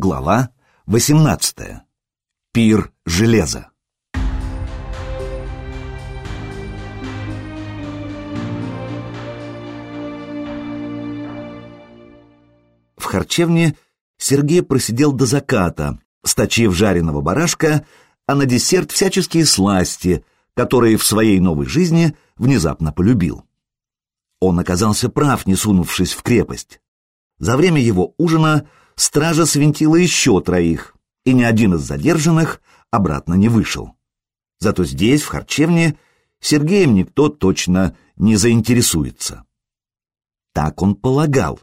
Глава 18. Пир железа. В харчевне Сергей просидел до заката, сточив жареного барашка, а на десерт всяческие сласти, которые в своей новой жизни внезапно полюбил. Он оказался прав, не сунувшись в крепость. За время его ужина стража свинтила еще троих, и ни один из задержанных обратно не вышел. Зато здесь, в харчевне, Сергеем никто точно не заинтересуется. Так он полагал,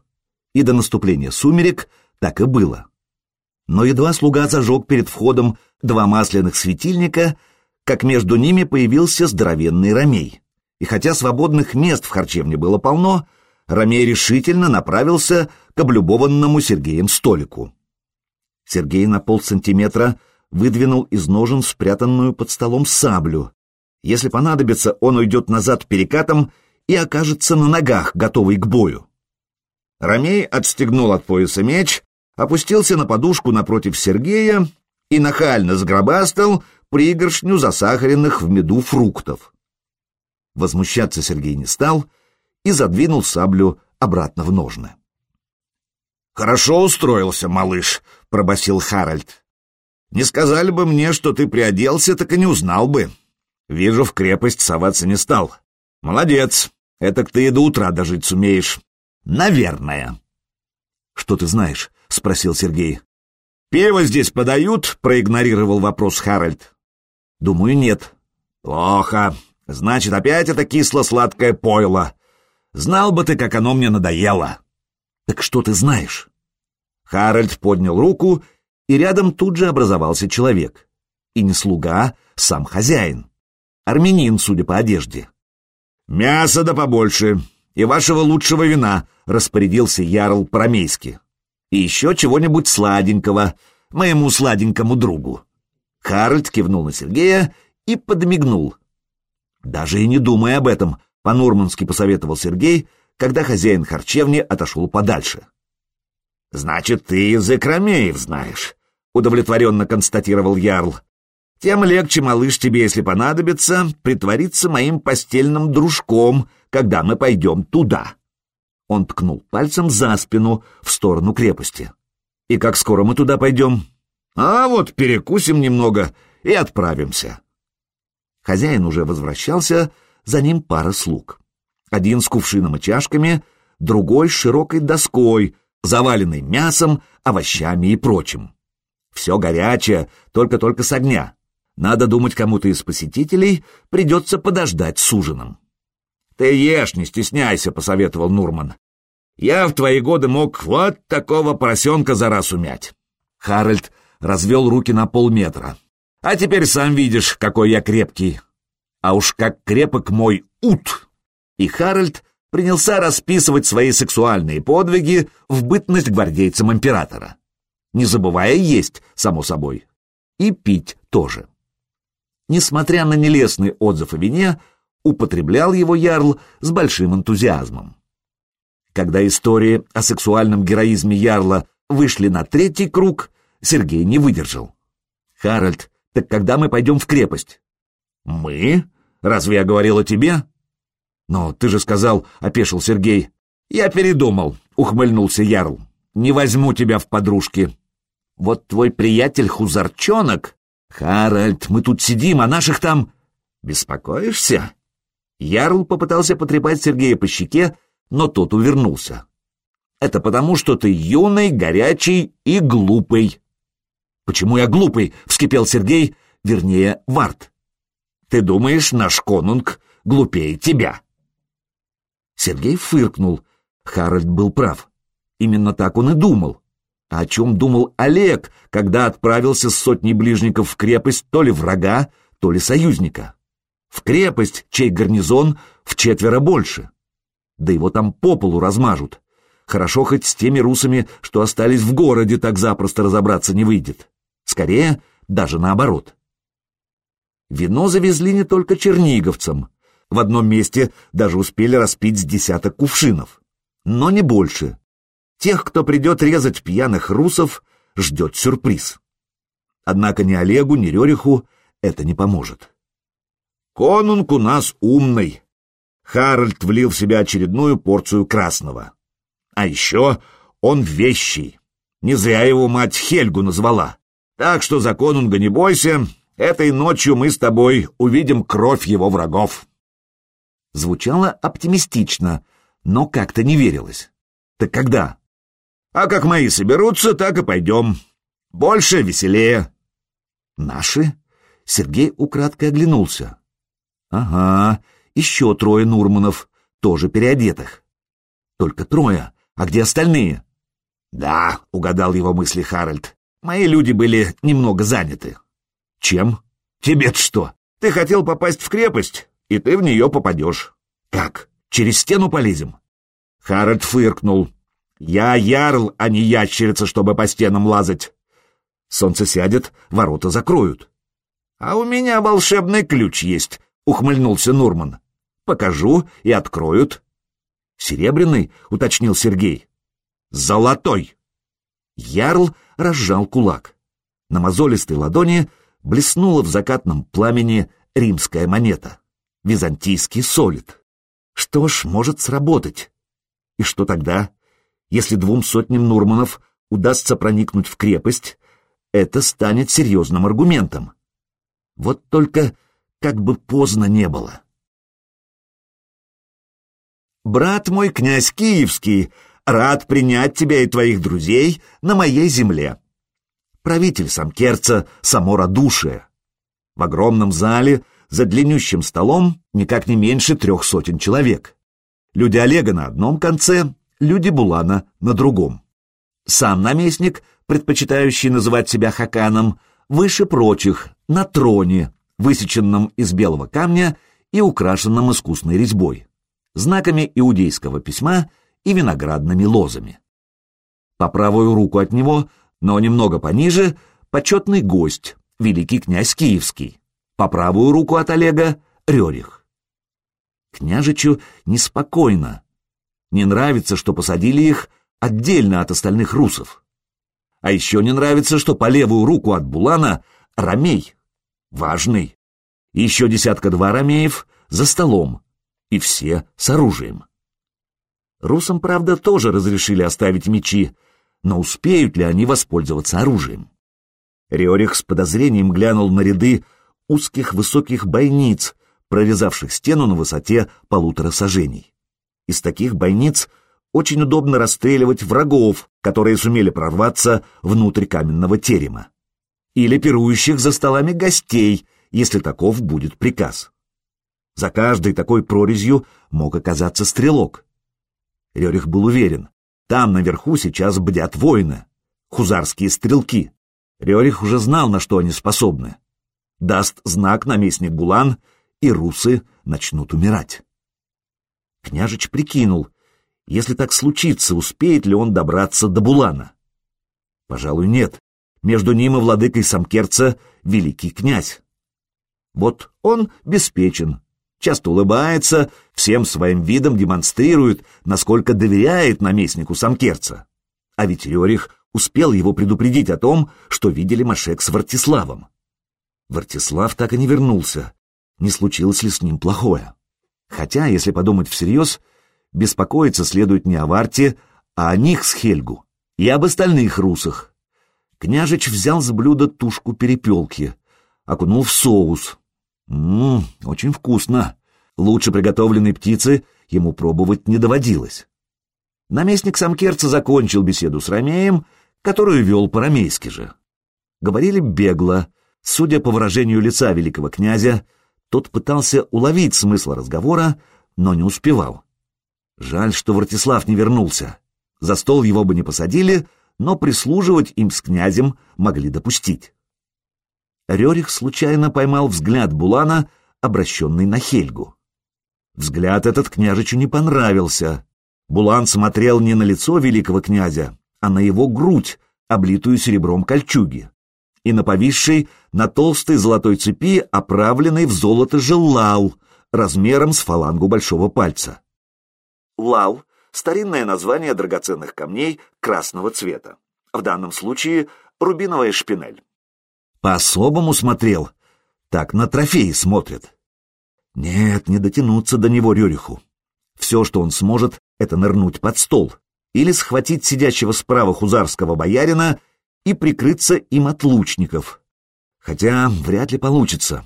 и до наступления сумерек так и было. Но едва слуга зажег перед входом два масляных светильника, как между ними появился здоровенный ромей. И хотя свободных мест в харчевне было полно, Ромей решительно направился к облюбованному Сергеем столику. Сергей на полсантиметра выдвинул из ножен спрятанную под столом саблю. Если понадобится, он уйдет назад перекатом и окажется на ногах, готовый к бою. Ромей отстегнул от пояса меч, опустился на подушку напротив Сергея и нахально сгробастал пригоршню засахаренных в меду фруктов. Возмущаться Сергей не стал и задвинул саблю обратно в ножны. «Хорошо устроился, малыш», — пробасил Харальд. «Не сказали бы мне, что ты приоделся, так и не узнал бы. Вижу, в крепость соваться не стал. Молодец, этак ты и до утра дожить сумеешь. Наверное». «Что ты знаешь?» — спросил Сергей. «Пиво здесь подают?» — проигнорировал вопрос Харальд. «Думаю, нет». «Плохо. Значит, опять это кисло-сладкое пойло. Знал бы ты, как оно мне надоело». «Так что ты знаешь?» Харальд поднял руку, и рядом тут же образовался человек. И не слуга, сам хозяин. Армянин, судя по одежде. «Мясо да побольше, и вашего лучшего вина», — распорядился Ярл Промейски. «И еще чего-нибудь сладенького, моему сладенькому другу». Харальд кивнул на Сергея и подмигнул. «Даже и не думай об этом», — по-нурмански посоветовал Сергей, когда хозяин харчевни отошел подальше. «Значит, ты язык ромеев знаешь», — удовлетворенно констатировал Ярл. «Тем легче, малыш, тебе, если понадобится, притвориться моим постельным дружком, когда мы пойдем туда». Он ткнул пальцем за спину в сторону крепости. «И как скоро мы туда пойдем?» «А вот перекусим немного и отправимся». Хозяин уже возвращался, за ним пара слуг. Один с кувшином и чашками, другой с широкой доской, заваленной мясом, овощами и прочим. Все горячее, только-только с огня. Надо думать, кому-то из посетителей придется подождать с ужином. «Ты ешь, не стесняйся», — посоветовал Нурман. «Я в твои годы мог вот такого поросенка за раз умять». Харальд развел руки на полметра. «А теперь сам видишь, какой я крепкий. А уж как крепок мой ут!» И Харальд принялся расписывать свои сексуальные подвиги в бытность гвардейцам императора, не забывая есть, само собой, и пить тоже. Несмотря на нелестный отзыв о вине, употреблял его ярл с большим энтузиазмом. Когда истории о сексуальном героизме ярла вышли на третий круг, Сергей не выдержал. «Харальд, так когда мы пойдем в крепость?» «Мы? Разве я говорил о тебе?» «Но ты же сказал», — опешил Сергей. «Я передумал», — ухмыльнулся Ярл. «Не возьму тебя в подружки». «Вот твой приятель Хузарчонок...» «Харальд, мы тут сидим, а наших там...» «Беспокоишься?» Ярл попытался потрепать Сергея по щеке, но тот увернулся. «Это потому, что ты юный, горячий и глупый». «Почему я глупый?» — вскипел Сергей, вернее, Варт. «Ты думаешь, наш конунг глупее тебя?» Сергей фыркнул. Харальд был прав. Именно так он и думал. А о чем думал Олег, когда отправился с сотней ближников в крепость то ли врага, то ли союзника? В крепость, чей гарнизон в четверо больше. Да его там по полу размажут. Хорошо хоть с теми русами, что остались в городе, так запросто разобраться не выйдет. Скорее, даже наоборот. Вино завезли не только черниговцам. В одном месте даже успели распить с десяток кувшинов. Но не больше. Тех, кто придет резать пьяных русов, ждет сюрприз. Однако ни Олегу, ни Рериху это не поможет. Конунг у нас умный. Харальд влил в себя очередную порцию красного. А еще он вещий. Не зря его мать Хельгу назвала. Так что за конунга не бойся, этой ночью мы с тобой увидим кровь его врагов. Звучало оптимистично, но как-то не верилось. Так когда? А как мои соберутся, так и пойдем. Больше, веселее. Наши? Сергей украдкой оглянулся. Ага, еще трое Нурманов, тоже переодетых. Только трое, а где остальные? Да, угадал его мысли Харальд. Мои люди были немного заняты. Чем? Тебе-то что? Ты хотел попасть в крепость, и ты в нее попадешь. Как? Через стену полезем? Харальд фыркнул. Я ярл, а не ящерица, чтобы по стенам лазать. Солнце сядет, ворота закроют. А у меня волшебный ключ есть, ухмыльнулся Нурман. Покажу и откроют. Серебряный, уточнил Сергей. Золотой. Ярл разжал кулак. На мозолистой ладони блеснула в закатном пламени римская монета. Византийский солид. Что ж, может сработать. И что тогда? Если двум сотням Нурманов удастся проникнуть в крепость, это станет серьезным аргументом. Вот только как бы поздно не было. «Брат мой, князь Киевский, рад принять тебя и твоих друзей на моей земле». Правитель Самкерца — само радушие. В огромном зале за длиннющим столом никак не меньше трех сотен человек. Люди Олега на одном конце, люди Булана на другом. Сам наместник, предпочитающий называть себя Хаканом, выше прочих, на троне, высеченном из белого камня и украшенном искусной резьбой, знаками иудейского письма и виноградными лозами. По правую руку от него, но немного пониже, почетный гость, великий князь Киевский, по правую руку от Олега — Рерих. Княжичу неспокойно. Не нравится, что посадили их отдельно от остальных русов. А еще не нравится, что по левую руку от Булана — Ромей. Важный. Еще десятка-два Ромеев за столом. И все с оружием. Русам, правда, тоже разрешили оставить мечи, но успеют ли они воспользоваться оружием? Риорих с подозрением глянул на ряды узких высоких бойниц, прорезавших стену на высоте полутора сажений. Из таких бойниц очень удобно расстреливать врагов, которые сумели прорваться внутрь каменного терема. Или пирующих за столами гостей, если таков будет приказ. За каждой такой прорезью мог оказаться стрелок. Рерих был уверен, там наверху сейчас бдят воины, хузарские стрелки. Рерих уже знал, на что они способны. Даст знак наместник Булан, и русы начнут умирать. Княжич прикинул, если так случится, успеет ли он добраться до Булана? Пожалуй, нет. Между ним и владыкой Самкерца великий князь. Вот он беспечен, часто улыбается, всем своим видом демонстрирует, насколько доверяет наместнику Самкерца. А ведь Рерих успел его предупредить о том, что видели Машек с Вартиславом. Вартислав так и не вернулся, не случилось ли с ним плохое. Хотя, если подумать всерьез, беспокоиться следует не о Варте, а о них с Хельгу и об остальных русах. Княжич взял с блюда тушку перепелки, окунул в соус. Ммм, очень вкусно. Лучше приготовленной птицы ему пробовать не доводилось. Наместник Самкерца закончил беседу с Ромеем, которую вел по-ромейски же. Говорили бегло, судя по выражению лица великого князя, тот пытался уловить смысл разговора, но не успевал. Жаль, что Вратислав не вернулся. За стол его бы не посадили, но прислуживать им с князем могли допустить. Рерих случайно поймал взгляд Булана, обращенный на Хельгу. Взгляд этот княжичу не понравился. Булан смотрел не на лицо великого князя, а на его грудь, облитую серебром кольчуги, и на повисшей на толстой золотой цепи, оправленной в золото же лал, размером с фалангу большого пальца. Лал — старинное название драгоценных камней красного цвета. В данном случае рубиновая шпинель. По-особому смотрел. Так на трофеи смотрят. Нет, не дотянуться до него Рюриху. Все, что он сможет, это нырнуть под стол или схватить сидящего справа хузарского боярина и прикрыться им от лучников. Хотя вряд ли получится.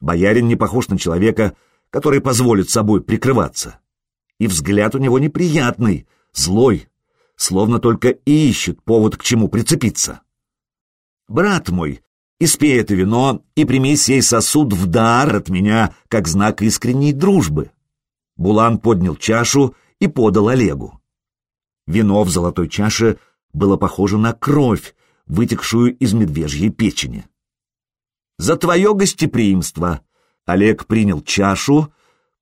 Боярин не похож на человека, который позволит собой прикрываться. И взгляд у него неприятный, злой, словно только и ищет повод к чему прицепиться. «Брат мой, испей это вино и прими сей сосуд в дар от меня, как знак искренней дружбы». Булан поднял чашу и подал Олегу. Вино в золотой чаше было похоже на кровь, вытекшую из медвежьей печени. «За твое гостеприимство!» Олег принял чашу,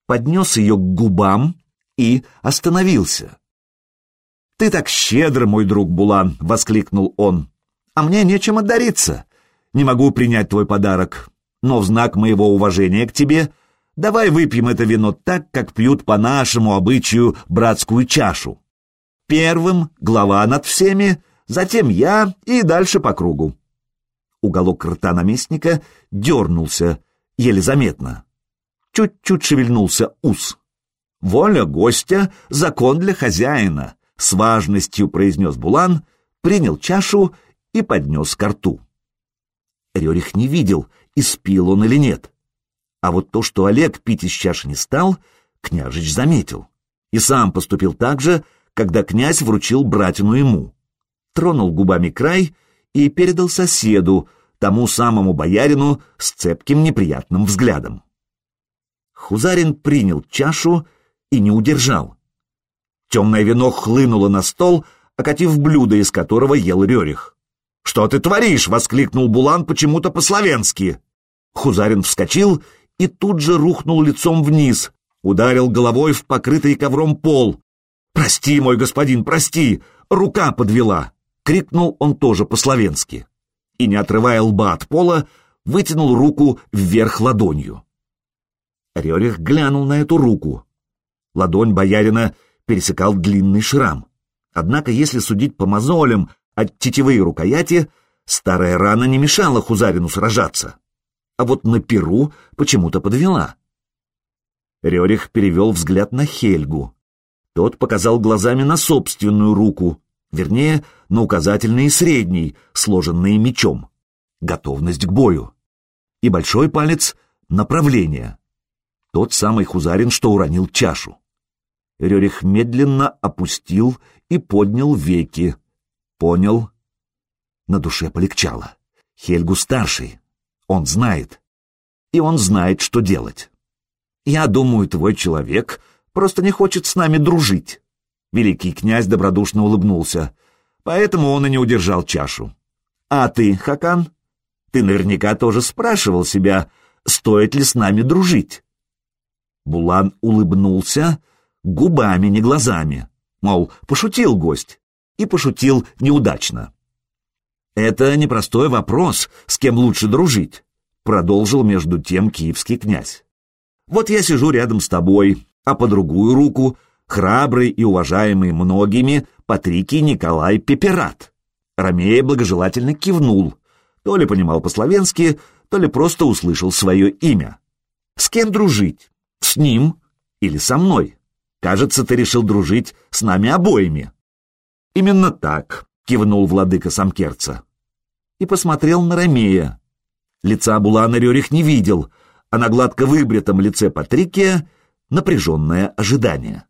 поднес ее к губам и остановился. «Ты так щедр, мой друг Булан!» — воскликнул он. «А мне нечем отдариться. Не могу принять твой подарок, но в знак моего уважения к тебе давай выпьем это вино так, как пьют по нашему обычаю братскую чашу. Первым глава над всеми, затем я и дальше по кругу. Уголок рта наместника дернулся, еле заметно. Чуть-чуть шевельнулся ус. «Воля гостя — закон для хозяина», — с важностью произнес Булан, принял чашу и поднес ко рту. Рерих не видел, испил он или нет. А вот то, что Олег пить из чаши не стал, княжич заметил. И сам поступил так же, когда князь вручил братину ему. Тронул губами край и передал соседу, тому самому боярину с цепким неприятным взглядом. Хузарин принял чашу и не удержал. Темное вино хлынуло на стол, окатив блюдо, из которого ел Рерих. «Что ты творишь?» — воскликнул Булан почему-то по-словенски. Хузарин вскочил и тут же рухнул лицом вниз, ударил головой в покрытый ковром пол, «Прости, мой господин, прости! Рука подвела!» — крикнул он тоже по-словенски. И, не отрывая лба от пола, вытянул руку вверх ладонью. Рерих глянул на эту руку. Ладонь боярина пересекал длинный шрам. Однако, если судить по мозолям от тетивы рукояти, старая рана не мешала Хузарину сражаться. А вот на перу почему-то подвела. Рерих перевел взгляд на Хельгу. Тот показал глазами на собственную руку, вернее, на указательный и средний, сложенные мечом. Готовность к бою. И большой палец — направление. Тот самый Хузарин, что уронил чашу. Рерих медленно опустил и поднял веки. Понял. На душе полегчало. Хельгу старший. Он знает. И он знает, что делать. Я думаю, твой человек просто не хочет с нами дружить. Великий князь добродушно улыбнулся, поэтому он и не удержал чашу. А ты, Хакан, ты наверняка тоже спрашивал себя, стоит ли с нами дружить. Булан улыбнулся губами, не глазами, мол, пошутил гость, и пошутил неудачно. «Это непростой вопрос, с кем лучше дружить», — продолжил между тем киевский князь. «Вот я сижу рядом с тобой, а по другую руку храбрый и уважаемый многими Патрикий Николай Пеперат. Ромея благожелательно кивнул, то ли понимал по-словенски, то ли просто услышал свое имя. С кем дружить? С ним или со мной? Кажется, ты решил дружить с нами обоими. Именно так, кивнул владыка Самкерца. И посмотрел на Ромея. Лица Булана Рерих не видел, а на гладко выбритом лице Патрикия напряженное ожидание.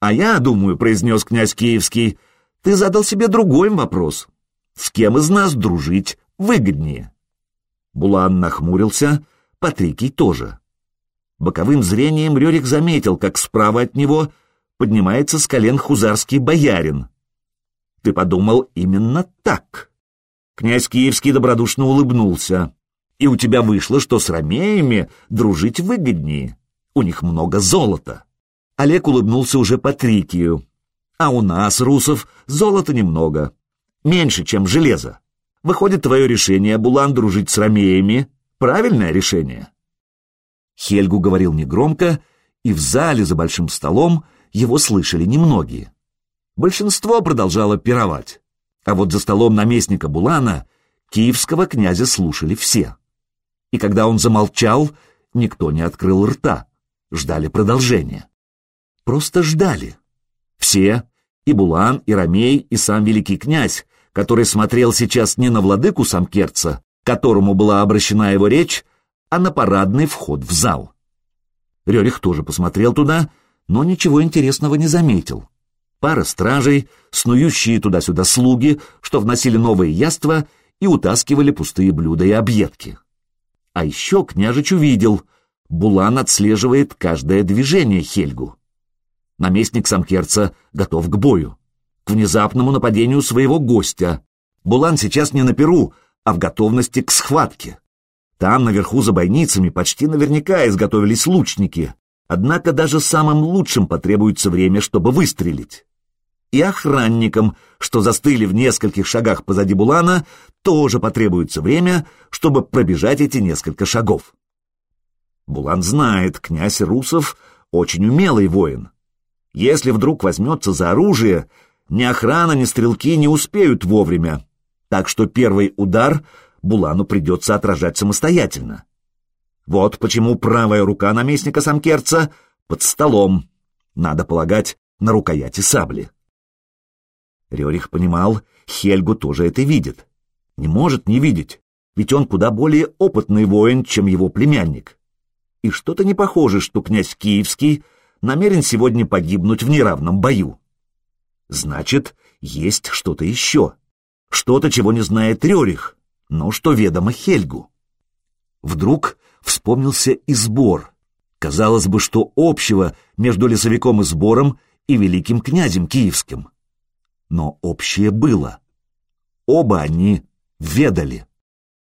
«А я думаю», — произнес князь Киевский, — «ты задал себе другой вопрос. С кем из нас дружить выгоднее?» Булан нахмурился, Патрикий тоже. Боковым зрением Рерик заметил, как справа от него поднимается с колен хузарский боярин. «Ты подумал именно так?» Князь Киевский добродушно улыбнулся. «И у тебя вышло, что с ромеями дружить выгоднее. У них много золота. Олег улыбнулся уже Патрикию. А у нас, русов, золота немного. Меньше, чем железо. Выходит, твое решение, Булан, дружить с ромеями, правильное решение. Хельгу говорил негромко, и в зале за большим столом его слышали немногие. Большинство продолжало пировать. А вот за столом наместника Булана киевского князя слушали все. И когда он замолчал, никто не открыл рта, ждали продолжения. Просто ждали. Все, и Булан, и Ромей, и сам великий князь, который смотрел сейчас не на владыку Самкерца, которому была обращена его речь, а на парадный вход в зал. Рерих тоже посмотрел туда, но ничего интересного не заметил. Пара стражей, снующие туда-сюда слуги, что вносили новые яства и утаскивали пустые блюда и объедки. А еще княжич увидел, Булан отслеживает каждое движение Хельгу. Наместник Самкерца готов к бою, к внезапному нападению своего гостя. Булан сейчас не на перу, а в готовности к схватке. Там, наверху за бойницами, почти наверняка изготовились лучники, однако даже самым лучшим потребуется время, чтобы выстрелить. И охранникам, что застыли в нескольких шагах позади Булана, тоже потребуется время, чтобы пробежать эти несколько шагов. Булан знает, князь Русов очень умелый воин. Если вдруг возьмется за оружие, ни охрана, ни стрелки не успеют вовремя, так что первый удар Булану придется отражать самостоятельно. Вот почему правая рука наместника Самкерца под столом, надо полагать, на рукояти сабли. Рерих понимал, Хельгу тоже это видит. Не может не видеть, ведь он куда более опытный воин, чем его племянник. И что-то не похоже, что князь Киевский намерен сегодня погибнуть в неравном бою. Значит, есть что-то еще. Что-то, чего не знает Рерих, но что ведомо Хельгу. Вдруг вспомнился и сбор. Казалось бы, что общего между лесовиком и сбором и великим князем киевским. Но общее было. Оба они ведали.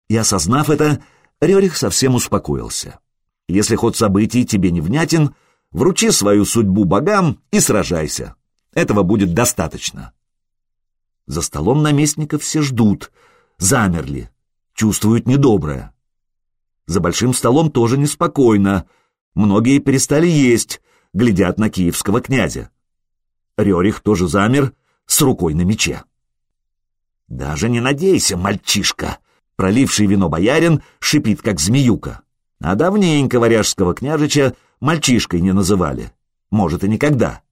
И осознав это, Рерих совсем успокоился. Если ход событий тебе не внятен, вручи свою судьбу богам и сражайся. Этого будет достаточно. За столом наместника все ждут, замерли, чувствуют недоброе. За большим столом тоже неспокойно. Многие перестали есть, глядят на киевского князя. Рерих тоже замер с рукой на мече. «Даже не надейся, мальчишка!» Проливший вино боярин шипит, как змеюка. А давненько варяжского княжича мальчишкой не называли. Может, и никогда.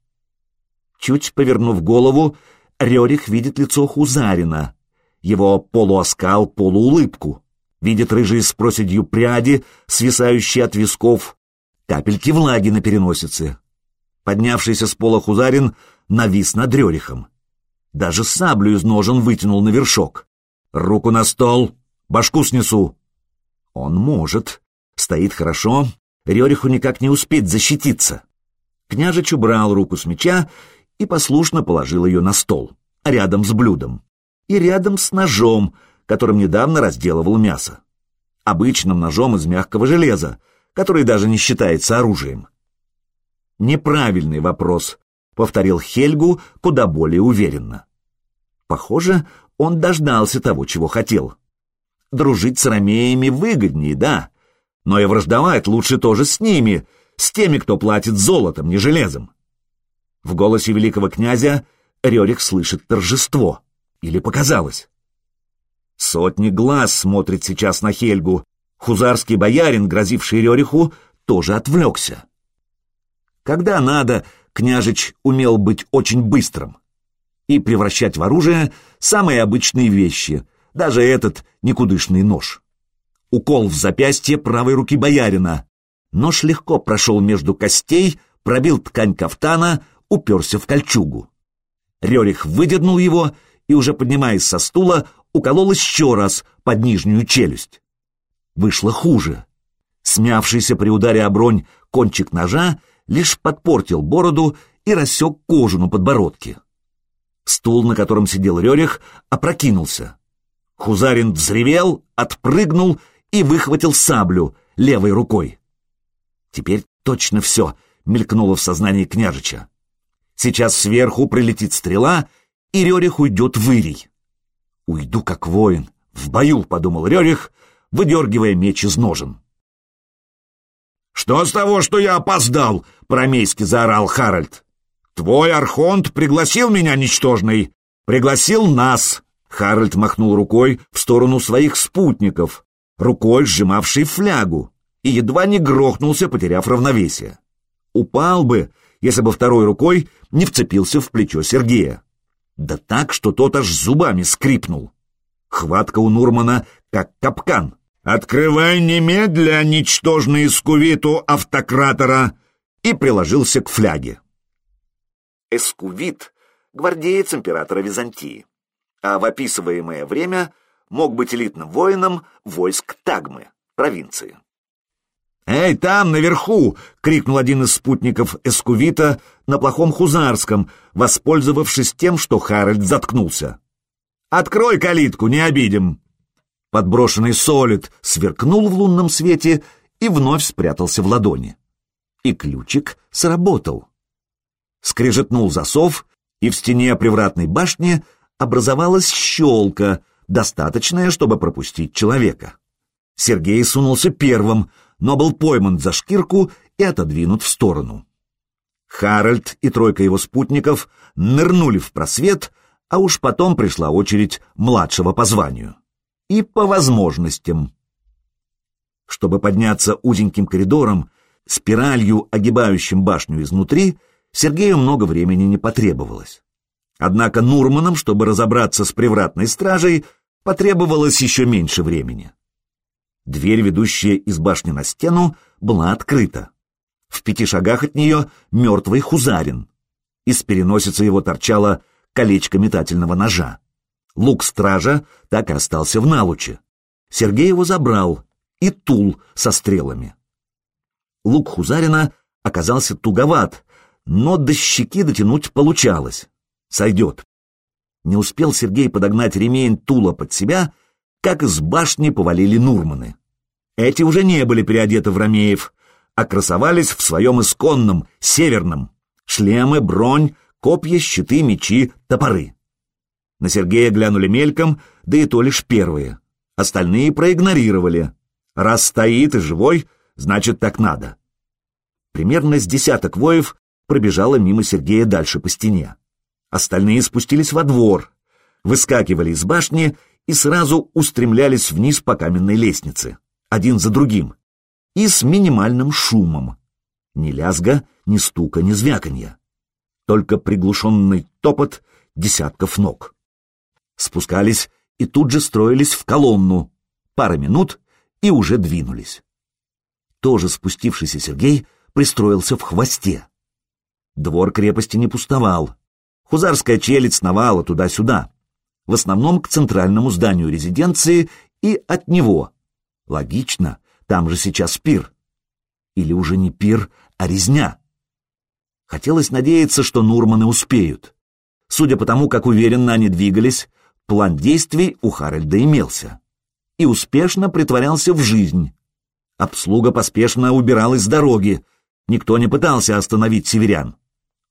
Чуть повернув голову, Рерих видит лицо Хузарина, его полуоскал, полуулыбку, видит рыжие с проседью пряди, свисающие от висков, капельки влаги на переносице. Поднявшийся с пола Хузарин навис над Рерихом. Даже саблю из ножен вытянул на вершок. «Руку на стол! Башку снесу!» Он может. Стоит хорошо. Рериху никак не успеть защититься. Княжич убрал руку с меча и послушно положил ее на стол, рядом с блюдом. И рядом с ножом, которым недавно разделывал мясо. Обычным ножом из мягкого железа, который даже не считается оружием. Неправильный вопрос, — повторил Хельгу куда более уверенно. Похоже, он дождался того, чего хотел. Дружить с ромеями выгоднее, да, но и враждовать лучше тоже с ними, с теми, кто платит золотом, не железом. В голосе великого князя Рерих слышит торжество. Или показалось. Сотни глаз смотрит сейчас на Хельгу. Хузарский боярин, грозивший Рериху, тоже отвлекся. Когда надо, княжич умел быть очень быстрым и превращать в оружие самые обычные вещи, даже этот никудышный нож. Укол в запястье правой руки боярина. Нож легко прошел между костей, пробил ткань кафтана, уперся в кольчугу. Рерих выдернул его и, уже поднимаясь со стула, уколол еще раз под нижнюю челюсть. Вышло хуже. Смявшийся при ударе о бронь кончик ножа лишь подпортил бороду и рассек кожу на подбородке. Стул, на котором сидел Рерих, опрокинулся. Хузарин взревел, отпрыгнул и выхватил саблю левой рукой. Теперь точно все мелькнуло в сознании княжича. Сейчас сверху прилетит стрела, и Рерих уйдет в Ирий. «Уйду как воин, в бою», — подумал Рерих, выдергивая меч из ножен. «Что с того, что я опоздал?» — промейски заорал Харальд. «Твой архонт пригласил меня, ничтожный, пригласил нас, Харальд махнул рукой в сторону своих спутников, рукой сжимавшей флягу, и едва не грохнулся, потеряв равновесие. Упал бы, если бы второй рукой не вцепился в плечо Сергея. Да так, что тот аж зубами скрипнул. Хватка у Нурмана как капкан. «Открывай немедля, ничтожный скувиту автократора!» и приложился к фляге. Эскувит — гвардеец императора Византии, а в описываемое время мог быть элитным воином войск Тагмы, провинции. «Эй, там, наверху!» — крикнул один из спутников Эскувита на плохом хузарском, воспользовавшись тем, что Харальд заткнулся. «Открой калитку, не обидим!» Подброшенный солид сверкнул в лунном свете и вновь спрятался в ладони. И ключик сработал. Скрежетнул засов, и в стене привратной башни образовалась щелка, достаточная, чтобы пропустить человека. Сергей сунулся первым, но был пойман за шкирку и отодвинут в сторону. Харальд и тройка его спутников нырнули в просвет, а уж потом пришла очередь младшего по званию и по возможностям. Чтобы подняться узеньким коридором, спиралью, огибающим башню изнутри, Сергею много времени не потребовалось. Однако Нурманам, чтобы разобраться с привратной стражей, потребовалось еще меньше времени. Дверь, ведущая из башни на стену, была открыта. В пяти шагах от нее мертвый хузарин. Из переносицы его торчало колечко метательного ножа. Лук стража так и остался в налуче. Сергей его забрал, и тул со стрелами. Лук Хузарина оказался туговат, но до щеки дотянуть получалось. Сойдет. Не успел Сергей подогнать ремень тула под себя, как из башни повалили Нурманы. Эти уже не были переодеты в ромеев, а красовались в своем исконном, северном. Шлемы, бронь, копья, щиты, мечи, топоры. На Сергея глянули мельком, да и то лишь первые. Остальные проигнорировали. Раз стоит и живой, значит, так надо. Примерно с десяток воев пробежало мимо Сергея дальше по стене. Остальные спустились во двор, выскакивали из башни и сразу устремлялись вниз по каменной лестнице, один за другим, и с минимальным шумом. Ни лязга, ни стука, ни звяканья. Только приглушенный топот десятков ног спускались и тут же строились в колонну. Пара минут и уже двинулись. Тоже спустившийся Сергей пристроился в хвосте. Двор крепости не пустовал. Хузарская челядь сновала туда-сюда, в основном к центральному зданию резиденции и от него. Логично, там же сейчас пир. Или уже не пир, а резня. Хотелось надеяться, что Нурманы успеют. Судя по тому, как уверенно они двигались, План действий у Харальда имелся и успешно притворялся в жизнь. Обслуга поспешно убиралась с дороги, никто не пытался остановить северян.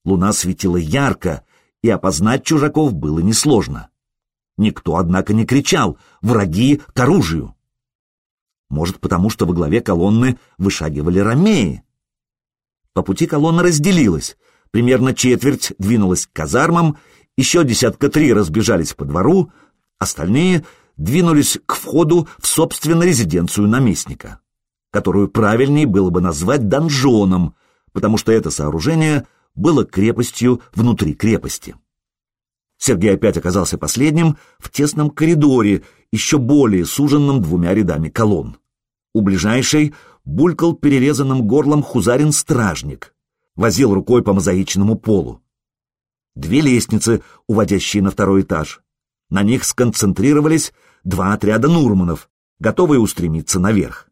Луна светила ярко, и опознать чужаков было несложно. Никто, однако, не кричал «Враги к оружию!». Может, потому что во главе колонны вышагивали ромеи. По пути колонна разделилась, примерно четверть двинулась к казармам, еще десятка три разбежались по двору, остальные двинулись к входу в собственную резиденцию наместника, которую правильнее было бы назвать донжоном, потому что это сооружение было крепостью внутри крепости. Сергей опять оказался последним в тесном коридоре, еще более суженном двумя рядами колонн. У ближайшей булькал перерезанным горлом хузарин-стражник, возил рукой по мозаичному полу две лестницы, уводящие на второй этаж. На них сконцентрировались два отряда Нурманов, готовые устремиться наверх.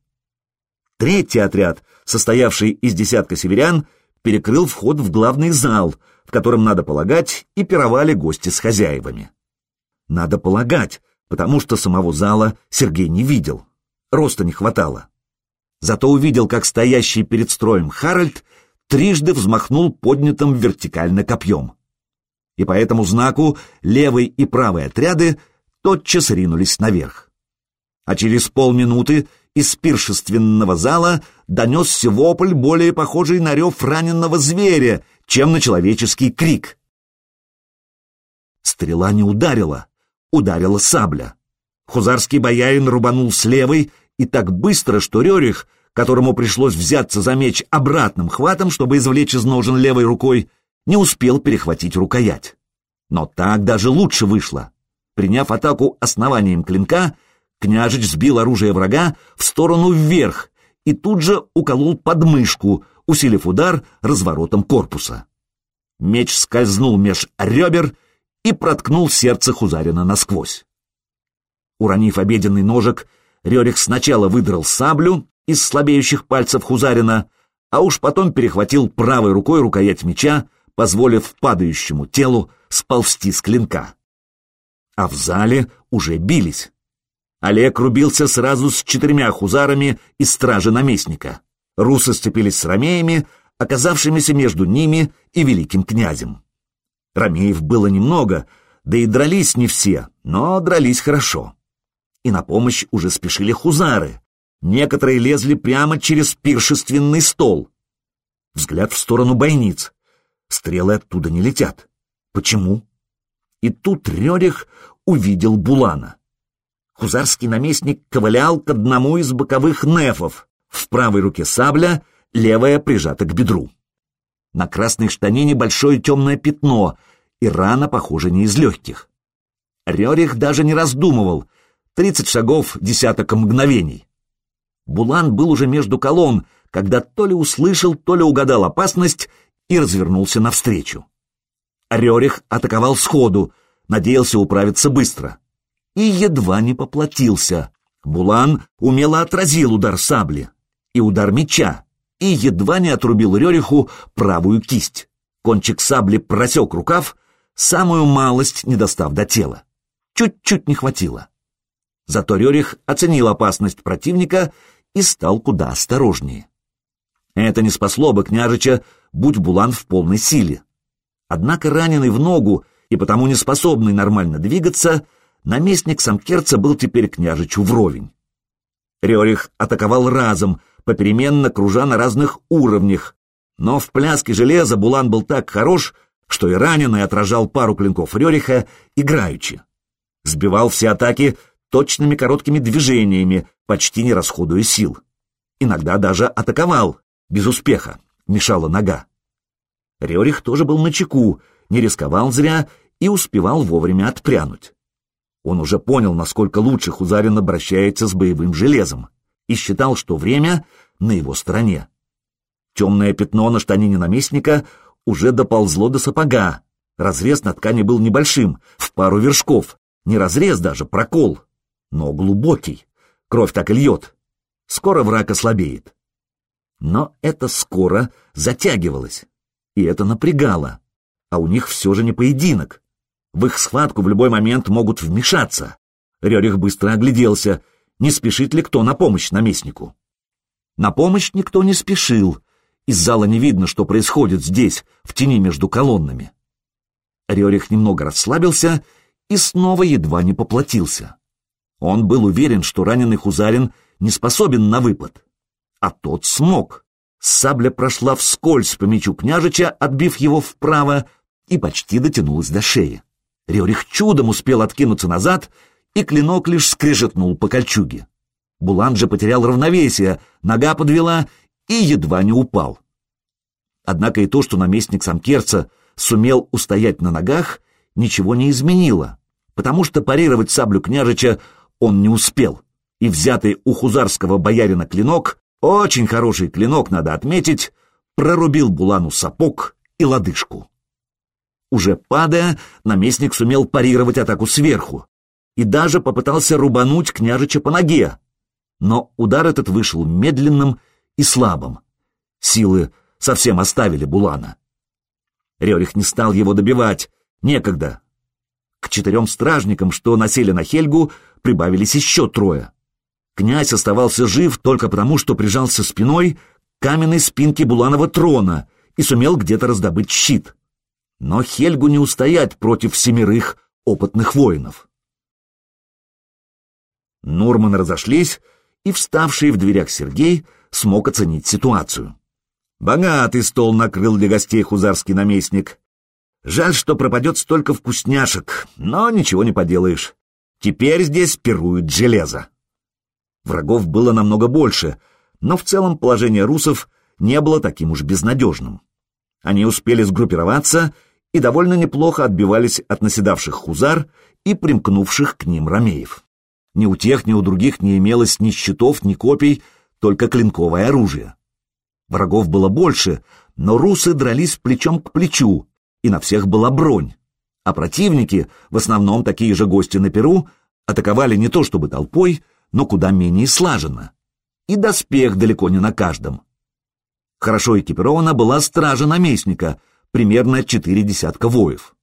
Третий отряд, состоявший из десятка северян, перекрыл вход в главный зал, в котором, надо полагать, и пировали гости с хозяевами. Надо полагать, потому что самого зала Сергей не видел. Роста не хватало. Зато увидел, как стоящий перед строем Харальд трижды взмахнул поднятым вертикально копьем и по этому знаку левый и правый отряды тотчас ринулись наверх. А через полминуты из пиршественного зала донесся вопль, более похожий на рев раненого зверя, чем на человеческий крик. Стрела не ударила, ударила сабля. Хузарский боярин рубанул с левой и так быстро, что Рерих, которому пришлось взяться за меч обратным хватом, чтобы извлечь из ножен левой рукой, не успел перехватить рукоять. Но так даже лучше вышло. Приняв атаку основанием клинка, княжич сбил оружие врага в сторону вверх и тут же уколол подмышку, усилив удар разворотом корпуса. Меч скользнул меж ребер и проткнул сердце Хузарина насквозь. Уронив обеденный ножик, Рерих сначала выдрал саблю из слабеющих пальцев Хузарина, а уж потом перехватил правой рукой рукоять меча, позволив падающему телу сползти с клинка. А в зале уже бились. Олег рубился сразу с четырьмя хузарами из стражи наместника. Русы сцепились с ромеями, оказавшимися между ними и великим князем. Ромеев было немного, да и дрались не все, но дрались хорошо. И на помощь уже спешили хузары. Некоторые лезли прямо через пиршественный стол. Взгляд в сторону бойниц. Стрелы оттуда не летят. Почему? И тут Рерих увидел Булана. Хузарский наместник ковылял к одному из боковых нефов. В правой руке сабля, левая прижата к бедру. На красной штанине большое темное пятно, и рана, похоже, не из легких. Рерих даже не раздумывал. Тридцать шагов, десяток мгновений. Булан был уже между колонн, когда то ли услышал, то ли угадал опасность и развернулся навстречу. Рерих атаковал сходу, надеялся управиться быстро. И едва не поплатился. Булан умело отразил удар сабли и удар меча, и едва не отрубил Рериху правую кисть. Кончик сабли просек рукав, самую малость не достав до тела. Чуть-чуть не хватило. Зато Рерих оценил опасность противника и стал куда осторожнее. Это не спасло бы княжича, будь Булан в полной силе. Однако раненый в ногу и потому не способный нормально двигаться, наместник Самкерца был теперь княжичу вровень. Рерих атаковал разом, попеременно кружа на разных уровнях, но в пляске железа Булан был так хорош, что и раненый отражал пару клинков Рериха играючи. Сбивал все атаки точными короткими движениями, почти не расходуя сил. Иногда даже атаковал, без успеха, мешала нога. Рерих тоже был на чеку, не рисковал зря и успевал вовремя отпрянуть. Он уже понял, насколько лучше Хузарин обращается с боевым железом, и считал, что время на его стороне. Темное пятно на штанине наместника уже доползло до сапога. Разрез на ткани был небольшим, в пару вершков. Не разрез даже, прокол. Но глубокий. Кровь так и льет. Скоро враг ослабеет. Но это скоро затягивалось. И это напрягало. А у них все же не поединок. В их схватку в любой момент могут вмешаться. Рерих быстро огляделся, не спешит ли кто на помощь наместнику. На помощь никто не спешил. Из зала не видно, что происходит здесь, в тени между колоннами. Рерих немного расслабился и снова едва не поплатился. Он был уверен, что раненый Хузарин не способен на выпад. А тот смог. Сабля прошла вскользь по мечу княжича, отбив его вправо, и почти дотянулась до шеи. Рерих чудом успел откинуться назад, и клинок лишь скрежетнул по кольчуге. Булан же потерял равновесие, нога подвела и едва не упал. Однако и то, что наместник Самкерца сумел устоять на ногах, ничего не изменило, потому что парировать саблю княжича он не успел, и взятый у хузарского боярина клинок, очень хороший клинок, надо отметить, прорубил Булану сапог и лодыжку. Уже падая, наместник сумел парировать атаку сверху и даже попытался рубануть княжича по ноге. Но удар этот вышел медленным и слабым. Силы совсем оставили Булана. Рерих не стал его добивать, некогда. К четырем стражникам, что насели на Хельгу, прибавились еще трое. Князь оставался жив только потому, что прижался спиной к каменной спинке Буланова трона и сумел где-то раздобыть щит. Но Хельгу не устоять против семерых опытных воинов. Нурманы разошлись, и вставший в дверях Сергей смог оценить ситуацию. Богатый стол накрыл для гостей хузарский наместник. Жаль, что пропадет столько вкусняшек, но ничего не поделаешь. Теперь здесь пирует железо. Врагов было намного больше, но в целом положение русов не было таким уж безнадежным. Они успели сгруппироваться и довольно неплохо отбивались от наседавших хузар и примкнувших к ним ромеев. Ни у тех, ни у других не имелось ни щитов, ни копий, только клинковое оружие. Врагов было больше, но русы дрались плечом к плечу, и на всех была бронь. А противники, в основном такие же гости на Перу, атаковали не то чтобы толпой, но куда менее слаженно. И доспех далеко не на каждом. Хорошо экипирована была стража наместника, примерно четыре десятка воев.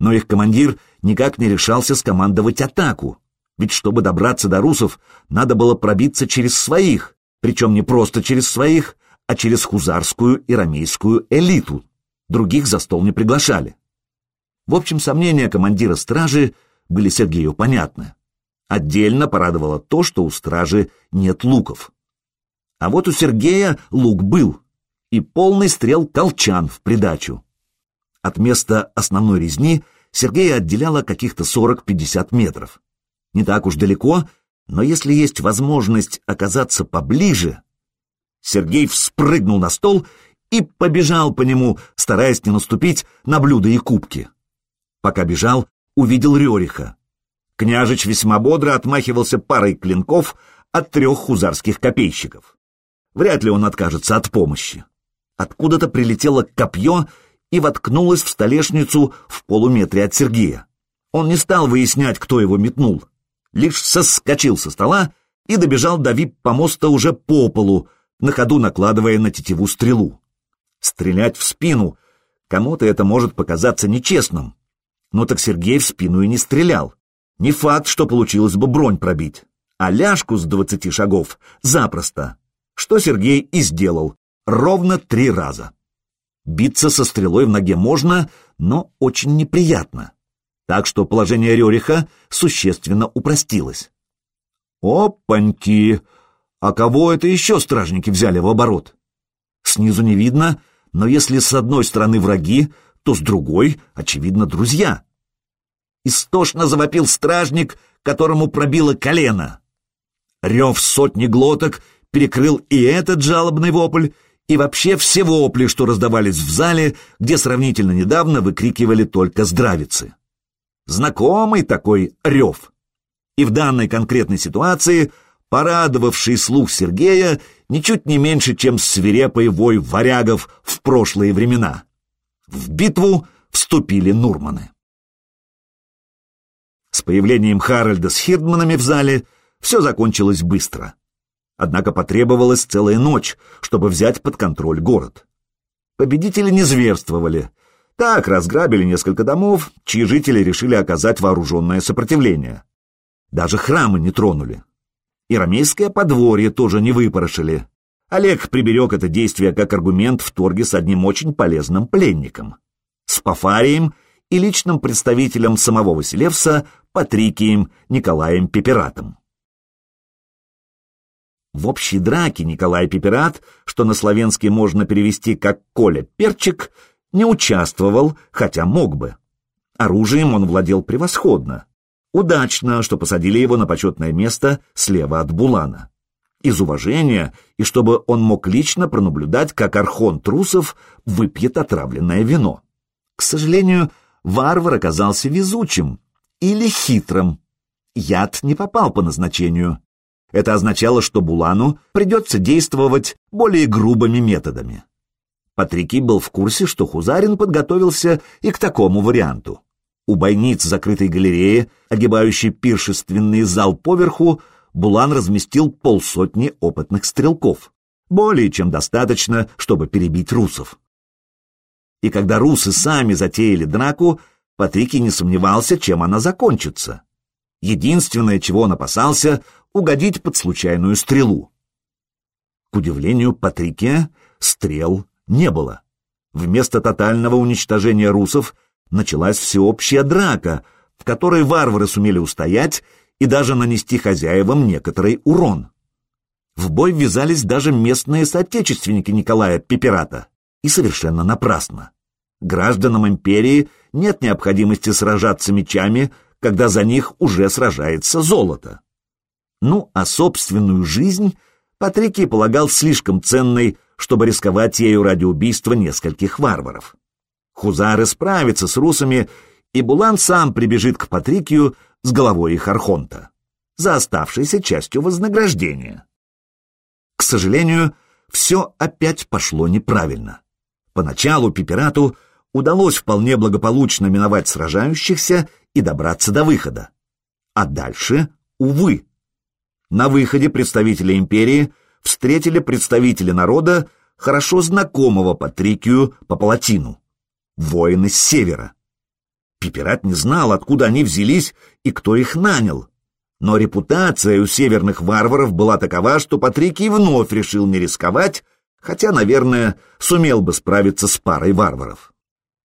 Но их командир никак не решался скомандовать атаку, ведь чтобы добраться до русов, надо было пробиться через своих, причем не просто через своих, а через хузарскую и рамейскую элиту. Других за стол не приглашали. В общем, сомнения командира стражи были Сергею понятны. Отдельно порадовало то, что у стражи нет луков. А вот у Сергея лук был, и полный стрел колчан в придачу. От места основной резни Сергея отделяло каких-то 40-50 метров. Не так уж далеко, но если есть возможность оказаться поближе... Сергей вспрыгнул на стол и побежал по нему, стараясь не наступить на блюда и кубки. Пока бежал, увидел Рериха. Княжич весьма бодро отмахивался парой клинков от трех хузарских копейщиков. Вряд ли он откажется от помощи. Откуда-то прилетело копье и воткнулось в столешницу в полуметре от Сергея. Он не стал выяснять, кто его метнул. Лишь соскочил со стола и добежал до вип-помоста уже по полу, на ходу накладывая на тетиву стрелу. Стрелять в спину. Кому-то это может показаться нечестным. Но так Сергей в спину и не стрелял. Не факт, что получилось бы бронь пробить. А ляжку с двадцати шагов запросто. Что Сергей и сделал. Ровно три раза. Биться со стрелой в ноге можно, но очень неприятно. Так что положение Рериха существенно упростилось. Опаньки! А кого это еще стражники взяли в оборот? Снизу не видно, но если с одной стороны враги, то с другой, очевидно, друзья. Истошно завопил стражник, которому пробило колено. Рев сотни глоток перекрыл и этот жалобный вопль, и вообще все вопли, что раздавались в зале, где сравнительно недавно выкрикивали только здравицы. Знакомый такой рев. И в данной конкретной ситуации порадовавший слух Сергея ничуть не меньше, чем свирепый вой варягов в прошлые времена. В битву вступили Нурманы. С появлением Харальда с Хирдманами в зале все закончилось быстро. Однако потребовалась целая ночь, чтобы взять под контроль город. Победители не зверствовали. Так, разграбили несколько домов, чьи жители решили оказать вооруженное сопротивление. Даже храмы не тронули. И подворье тоже не выпорошили. Олег приберег это действие как аргумент в торге с одним очень полезным пленником. С Пафарием и личным представителем самого Василевса Патрикием Николаем Пеператом. В общей драке Николай Пеперат, что на славянский можно перевести как «Коля Перчик», не участвовал, хотя мог бы. Оружием он владел превосходно. Удачно, что посадили его на почетное место слева от Булана. Из уважения, и чтобы он мог лично пронаблюдать, как архон трусов выпьет отравленное вино. К сожалению, варвар оказался везучим или хитрым. Яд не попал по назначению. Это означало, что Булану придется действовать более грубыми методами. Патрикий был в курсе, что Хузарин подготовился и к такому варианту. У бойниц закрытой галереи, огибающей пиршественный зал поверху, Булан разместил полсотни опытных стрелков. Более чем достаточно, чтобы перебить русов. И когда русы сами затеяли драку, Патрикий не сомневался, чем она закончится. Единственное, чего он опасался, угодить под случайную стрелу. К удивлению Патрикия, стрел не было. Вместо тотального уничтожения русов началась всеобщая драка, в которой варвары сумели устоять и даже нанести хозяевам некоторый урон. В бой ввязались даже местные соотечественники Николая Пеперата, и совершенно напрасно. Гражданам империи нет необходимости сражаться мечами, когда за них уже сражается золото. Ну, а собственную жизнь Патрикий полагал слишком ценной, чтобы рисковать ею ради убийства нескольких варваров. Хузары справятся с русами, и Булан сам прибежит к Патрикию с головой их архонта за оставшейся частью вознаграждения. К сожалению, все опять пошло неправильно. Поначалу Пиперату удалось вполне благополучно миновать сражающихся и добраться до выхода. А дальше, увы. На выходе представители империи встретили представители народа, хорошо знакомого Патрикию по палатину. Воины с севера. Пиперат не знал, откуда они взялись и кто их нанял. Но репутация у северных варваров была такова, что Патрикий вновь решил не рисковать, хотя, наверное, сумел бы справиться с парой варваров.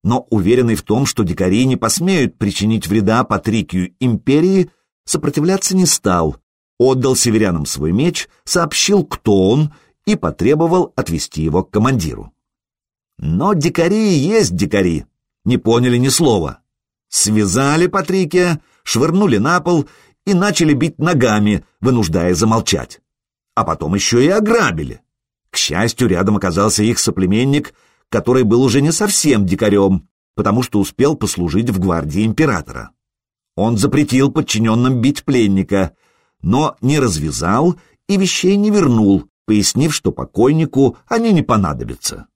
Но уверенный в том, что дикари не посмеют причинить вреда Патрикию империи, сопротивляться не стал, отдал северянам свой меч, сообщил, кто он, и потребовал отвести его к командиру. Но дикари есть дикари, не поняли ни слова. Связали Патрикия, швырнули на пол и начали бить ногами, вынуждая замолчать. А потом еще и ограбили. К счастью, рядом оказался их соплеменник, который был уже не совсем дикарем, потому что успел послужить в гвардии императора. Он запретил подчиненным бить пленника, но не развязал и вещей не вернул, пояснив, что покойнику они не понадобятся.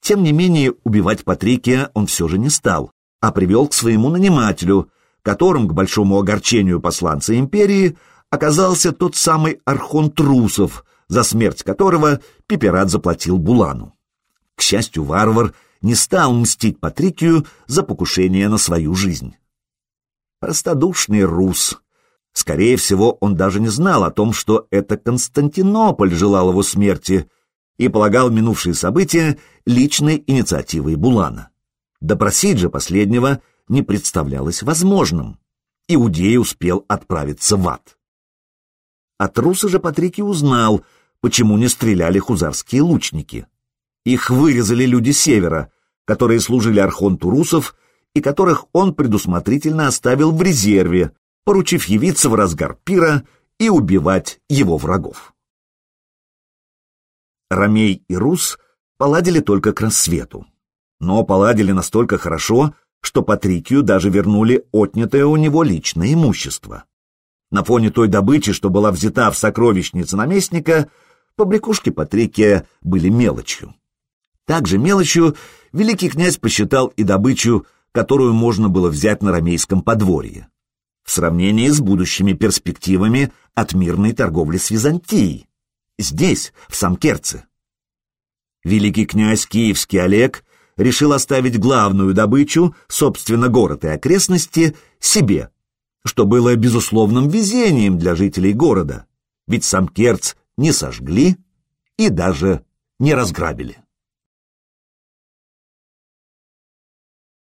Тем не менее, убивать Патрикия он все же не стал, а привел к своему нанимателю, которым, к большому огорчению посланца империи, оказался тот самый Архон Трусов, за смерть которого Пиперат заплатил Булану. К счастью, варвар не стал мстить Патрикию за покушение на свою жизнь. Простодушный рус. Скорее всего, он даже не знал о том, что это Константинополь желал его смерти и полагал минувшие события личной инициативой Булана. Допросить же последнего — не представлялось возможным. Иудей успел отправиться в ад. От руса же Патрики узнал, почему не стреляли хузарские лучники. Их вырезали люди севера, которые служили архонту русов и которых он предусмотрительно оставил в резерве, поручив явиться в разгар пира и убивать его врагов. Ромей и Рус поладили только к рассвету, но поладили настолько хорошо, что Патрикию даже вернули отнятое у него личное имущество. На фоне той добычи, что была взята в сокровищнице наместника, побрякушки Патрикия были мелочью. Также мелочью великий князь посчитал и добычу, которую можно было взять на рамейском подворье, в сравнении с будущими перспективами от мирной торговли с Византией, здесь, в Самкерце. Великий князь Киевский Олег решил оставить главную добычу, собственно, город и окрестности, себе, что было безусловным везением для жителей города, ведь сам Керц не сожгли и даже не разграбили.